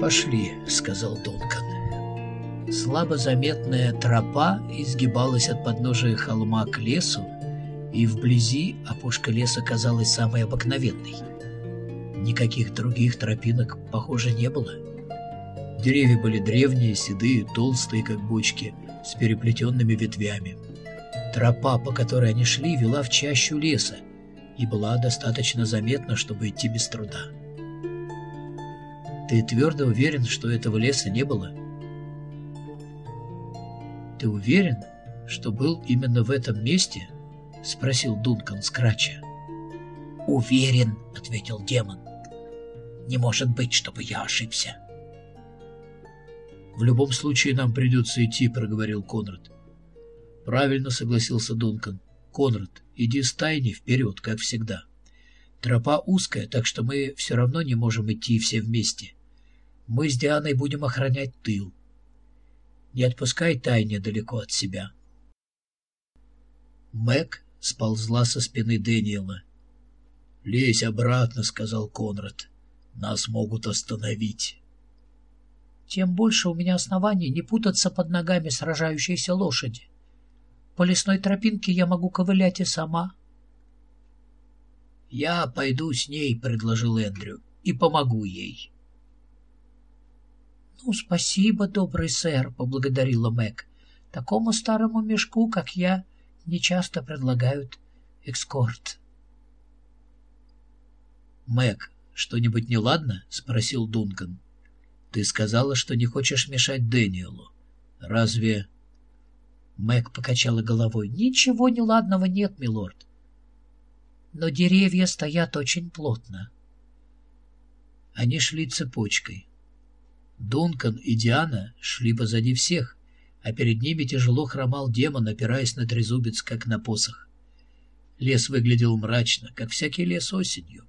«Пошли», — сказал Дункан. Слабо заметная тропа изгибалась от подножия холма к лесу, и вблизи опушка леса казалась самой обыкновенной. Никаких других тропинок, похоже, не было. Деревья были древние, седые, толстые, как бочки, с переплетенными ветвями. Тропа, по которой они шли, вела в чащу леса и была достаточно заметна, чтобы идти без труда. Ты твердо уверен, что этого леса не было? Ты уверен, что был именно в этом месте? Спросил Дункан Скрача. Уверен, ответил демон. Не может быть, чтобы я ошибся. В любом случае нам придется идти, проговорил Конрад. Правильно согласился Дункан. Конрад, иди с тайни вперед, как всегда. Тропа узкая, так что мы все равно не можем идти все вместе. Мы с Дианой будем охранять тыл. Не отпускай тайне далеко от себя. Мэг сползла со спины Дэниела. «Лезь обратно», — сказал Конрад. «Нас могут остановить». «Тем больше у меня оснований не путаться под ногами сражающейся лошади. По лесной тропинке я могу ковылять и сама». «Я пойду с ней», — предложил Эндрю, — «и помогу ей». «Ну, спасибо, добрый сэр», — поблагодарила Мэг. «Такому старому мешку, как я, нечасто предлагают экскорт». «Мэг, что-нибудь неладно?» — спросил Дункан. «Ты сказала, что не хочешь мешать Дэниелу. Разве...» Мэг покачала головой. «Ничего неладного нет, милорд. Но деревья стоят очень плотно». Они шли цепочкой. Дункан и Диана шли позади всех, а перед ними тяжело хромал демон, опираясь на трезубец, как на посох. Лес выглядел мрачно, как всякий лес осенью.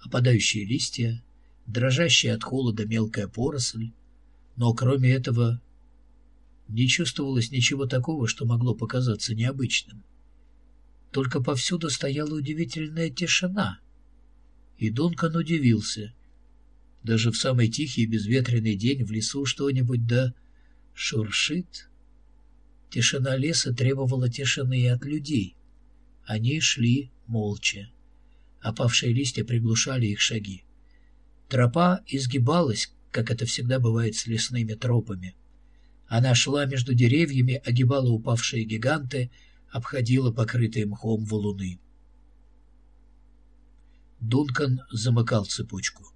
Опадающие листья, дрожащая от холода мелкая поросль, но кроме этого не чувствовалось ничего такого, что могло показаться необычным. Только повсюду стояла удивительная тишина, и Дункан удивился — даже в самый тихий и безветренный день в лесу что-нибудь да шуршит. Тишина леса требовала тишины и от людей. Они шли молча. Опавшие листья приглушали их шаги. Тропа изгибалась, как это всегда бывает с лесными тропами. Она шла между деревьями, огибала упавшие гиганты, обходила покрытые мхом валуны. Дункан замыкал цепочку.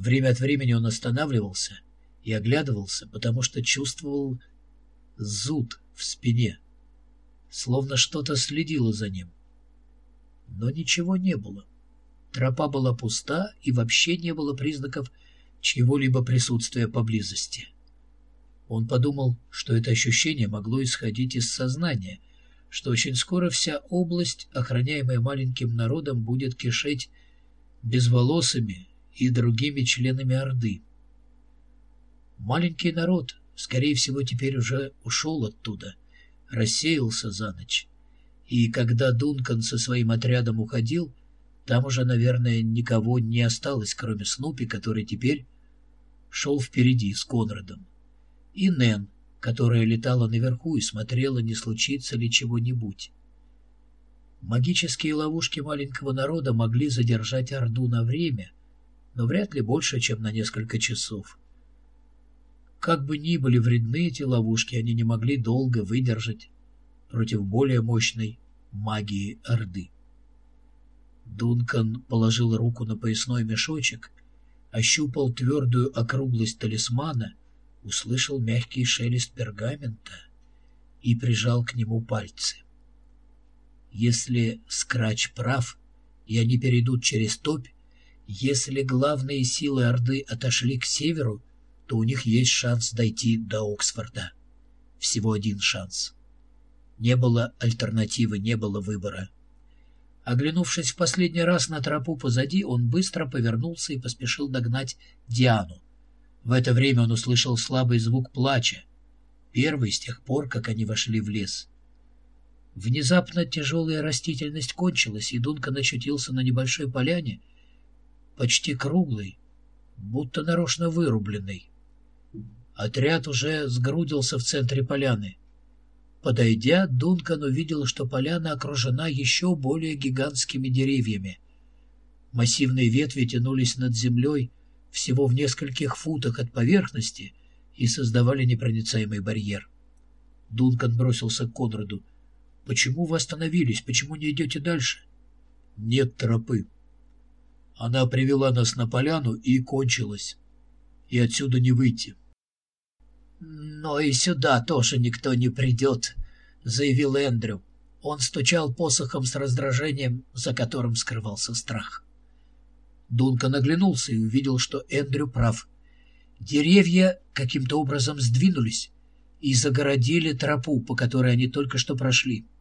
Время от времени он останавливался и оглядывался, потому что чувствовал зуд в спине, словно что-то следило за ним. Но ничего не было. Тропа была пуста, и вообще не было признаков чьего-либо присутствия поблизости. Он подумал, что это ощущение могло исходить из сознания, что очень скоро вся область, охраняемая маленьким народом, будет кишеть безволосыми и другими членами Орды. Маленький народ, скорее всего, теперь уже ушел оттуда, рассеялся за ночь. И когда Дункан со своим отрядом уходил, там уже, наверное, никого не осталось, кроме Снупи, который теперь шел впереди с Конрадом, и Нэн, которая летала наверху и смотрела, не случится ли чего-нибудь. Магические ловушки маленького народа могли задержать Орду на время — но вряд ли больше, чем на несколько часов. Как бы ни были вредны эти ловушки, они не могли долго выдержать против более мощной магии Орды. Дункан положил руку на поясной мешочек, ощупал твердую округлость талисмана, услышал мягкий шелест пергамента и прижал к нему пальцы. Если Скрач прав, и они перейдут через топь, если главные силы Орды отошли к северу, то у них есть шанс дойти до Оксфорда. Всего один шанс. Не было альтернативы, не было выбора. Оглянувшись в последний раз на тропу позади, он быстро повернулся и поспешил догнать Диану. В это время он услышал слабый звук плача, первый с тех пор, как они вошли в лес. Внезапно тяжелая растительность кончилась, и Дункан очутился на небольшой поляне, почти круглый, будто нарочно вырубленный. Отряд уже сгрудился в центре поляны. Подойдя, Дункан увидел, что поляна окружена еще более гигантскими деревьями. Массивные ветви тянулись над землей всего в нескольких футах от поверхности и создавали непроницаемый барьер. Дункан бросился к Конраду. «Почему вы остановились? Почему не идете дальше?» «Нет тропы. Она привела нас на поляну и кончилась. И отсюда не выйти». «Но и сюда тоже никто не придет», — заявил Эндрю. Он стучал посохом с раздражением, за которым скрывался страх. Дункан оглянулся и увидел, что Эндрю прав. Деревья каким-то образом сдвинулись и загородили тропу, по которой они только что прошли. —